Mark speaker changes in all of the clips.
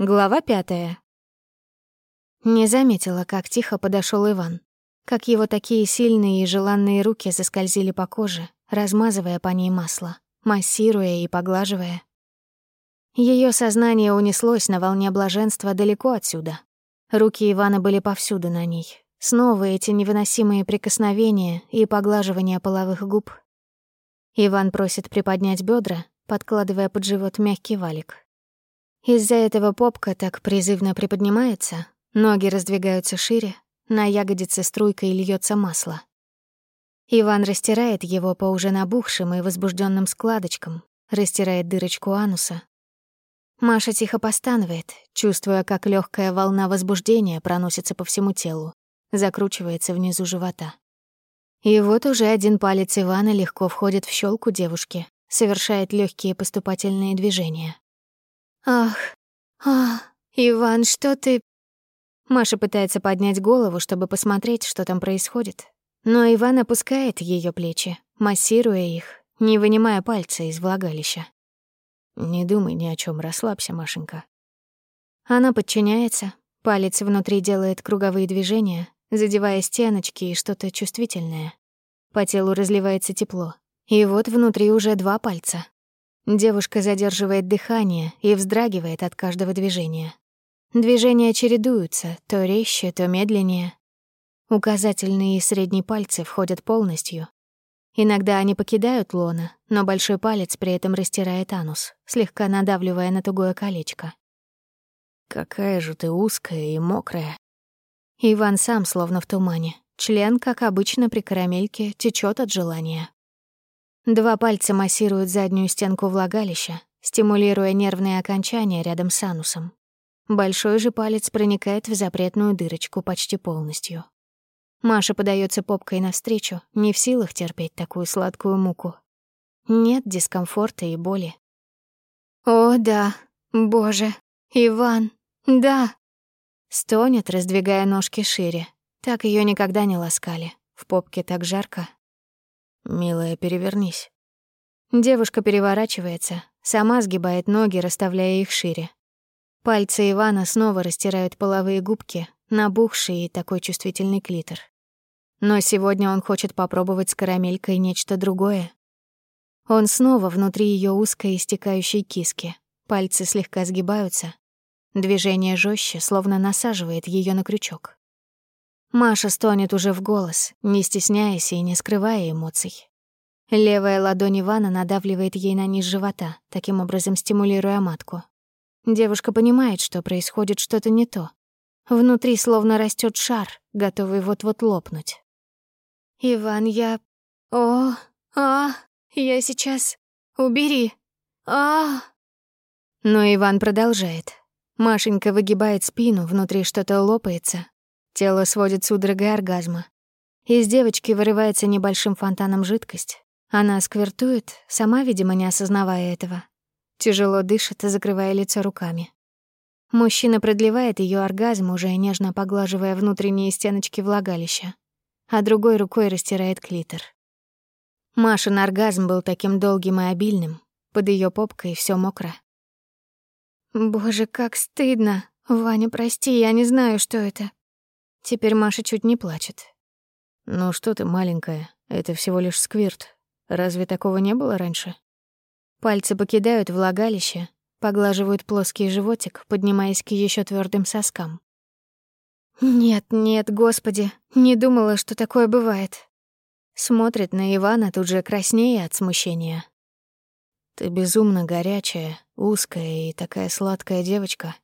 Speaker 1: Глава пятая. Не заметила, как тихо подошел Иван. Как его такие сильные и желанные руки заскользили по коже, размазывая по ней масло, массируя и поглаживая. Ее сознание унеслось на волне блаженства далеко отсюда. Руки Ивана были повсюду на ней. Снова эти невыносимые прикосновения и поглаживания половых губ. Иван просит приподнять бедра, подкладывая под живот мягкий валик. Из-за этого попка так призывно приподнимается, ноги раздвигаются шире, на ягодице струйкой льется масло. Иван растирает его по уже набухшим и возбужденным складочкам, растирает дырочку ануса. Маша тихо постанывает, чувствуя, как легкая волна возбуждения проносится по всему телу, закручивается внизу живота. И вот уже один палец Ивана легко входит в щелку девушки, совершает легкие поступательные движения. «Ах, а, Иван, что ты...» Маша пытается поднять голову, чтобы посмотреть, что там происходит. Но Иван опускает ее плечи, массируя их, не вынимая пальца из влагалища. «Не думай ни о чем, расслабься, Машенька». Она подчиняется, палец внутри делает круговые движения, задевая стеночки и что-то чувствительное. По телу разливается тепло. И вот внутри уже два пальца, Девушка задерживает дыхание и вздрагивает от каждого движения. Движения чередуются, то резче, то медленнее. Указательные и средний пальцы входят полностью. Иногда они покидают лона, но большой палец при этом растирает анус, слегка надавливая на тугое колечко. «Какая же ты узкая и мокрая!» Иван сам словно в тумане. Член, как обычно при карамельке, течет от желания. Два пальца массируют заднюю стенку влагалища, стимулируя нервные окончания рядом с анусом. Большой же палец проникает в запретную дырочку почти полностью. Маша подается попкой навстречу, не в силах терпеть такую сладкую муку. Нет дискомфорта и боли. «О, да, боже, Иван, да!» Стонет, раздвигая ножки шире. Так ее никогда не ласкали. В попке так жарко. «Милая, перевернись». Девушка переворачивается, сама сгибает ноги, расставляя их шире. Пальцы Ивана снова растирают половые губки, набухший и такой чувствительный клитор. Но сегодня он хочет попробовать с карамелькой нечто другое. Он снова внутри ее узкой истекающей киски. Пальцы слегка сгибаются. Движение жестче, словно насаживает ее на крючок. Маша стонет уже в голос, не стесняясь и не скрывая эмоций. Левая ладонь Ивана надавливает ей на низ живота, таким образом стимулируя матку. Девушка понимает, что происходит что-то не то. Внутри словно растет шар, готовый вот-вот лопнуть. «Иван, я... О, а, я сейчас... Убери! а Но Иван продолжает. Машенька выгибает спину, внутри что-то лопается, Тело сводит судорогой оргазма. Из девочки вырывается небольшим фонтаном жидкость. Она сквертует, сама, видимо, не осознавая этого. Тяжело дышит, закрывая лицо руками. Мужчина продлевает ее оргазм, уже нежно поглаживая внутренние стеночки влагалища, а другой рукой растирает клитор. Машин оргазм был таким долгим и обильным, под ее попкой все мокро. «Боже, как стыдно! Ваня, прости, я не знаю, что это. Теперь Маша чуть не плачет. «Ну что ты, маленькая, это всего лишь сквирт. Разве такого не было раньше?» Пальцы покидают влагалище, поглаживают плоский животик, поднимаясь к еще твердым соскам. «Нет, нет, господи, не думала, что такое бывает». Смотрит на Ивана тут же краснее от смущения. «Ты безумно горячая, узкая и такая сладкая девочка»,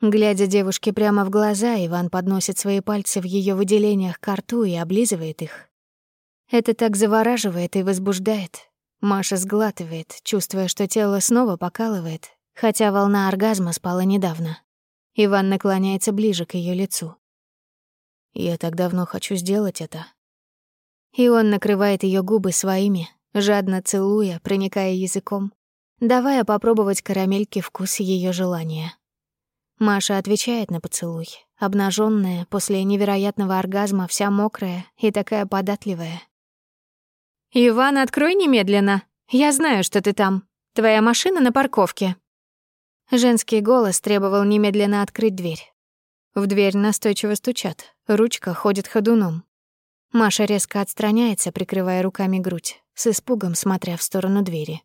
Speaker 1: Глядя девушке прямо в глаза, Иван подносит свои пальцы в ее выделениях к рту и облизывает их. Это так завораживает и возбуждает. Маша сглатывает, чувствуя, что тело снова покалывает, хотя волна оргазма спала недавно. Иван наклоняется ближе к ее лицу. «Я так давно хочу сделать это». И он накрывает ее губы своими, жадно целуя, проникая языком, давая попробовать карамельки вкус ее желания. Маша отвечает на поцелуй, обнаженная после невероятного оргазма, вся мокрая и такая податливая. «Иван, открой немедленно! Я знаю, что ты там. Твоя машина на парковке». Женский голос требовал немедленно открыть дверь. В дверь настойчиво стучат, ручка ходит ходуном. Маша резко отстраняется, прикрывая руками грудь, с испугом смотря в сторону двери.